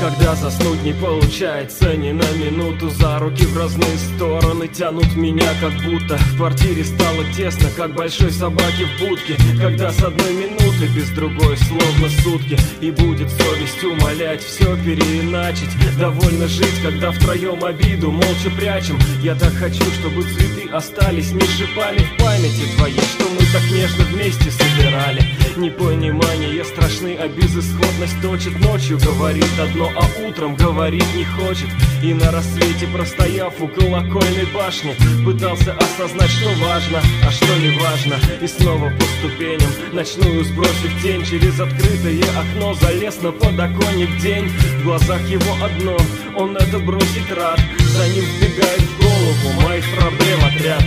Когда заснуть не получается ни на минуту За руки в разные стороны тянут меня Как будто в квартире стало тесно Как большой собаке в будке Когда с одной минуты без другой словно сутки И будет совесть умолять все переиначить Довольно жить, когда втроем обиду молча прячем. Я так хочу, чтобы цветы остались не шипами в памяти твоей Что мы так нежно вместе собирали. Непонимание страшны, а безысходность точит Ночью говорит одно, а утром говорить не хочет. И на рассвете, простояв у колокольной башни Пытался осознать, что важно, а что не важно. И снова по ступеням, ночную сбросив тень. Через открытое окно залез на подоконник день. В глазах его одно, он это бросить рад. За ним вбегает в голову моих проблем отряд.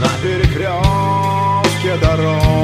На перекрестке дорог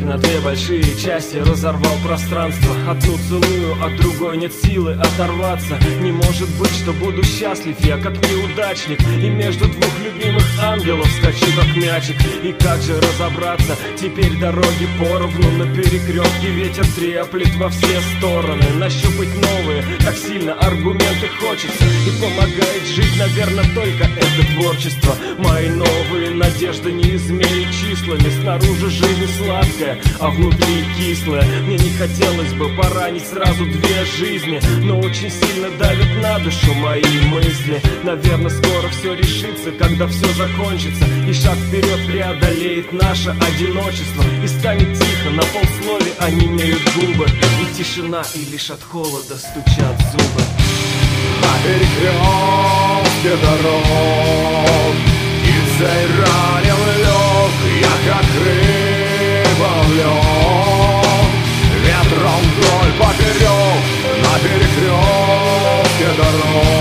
Теперь на две большие части разорвал пространство. Одну целую, а другой нет силы оторваться. Не может быть, что буду счастлив я как неудачник. И между двух любимых ангелов скачу как мячик. И как же разобраться, теперь дороги поровну На перекрестке ветер треплет во все стороны. Нащупать новые, так сильно аргументы хочется. И помогает жить, наверное, только это творчество. Мои новые надежды не измерить числами. Снаружи жизнь сладкая, а внутри кислая Мне не хотелось бы поранить сразу две жизни Но очень сильно давит на душу мои мысли. Наверное, скоро все решится, когда все закончится И шаг вперед преодолеет наше одиночество. И станет тихо, на полслове онемеют губы И тишина, и лишь от холода стучат зубы. На перекрестке дорог Птицей Fedorov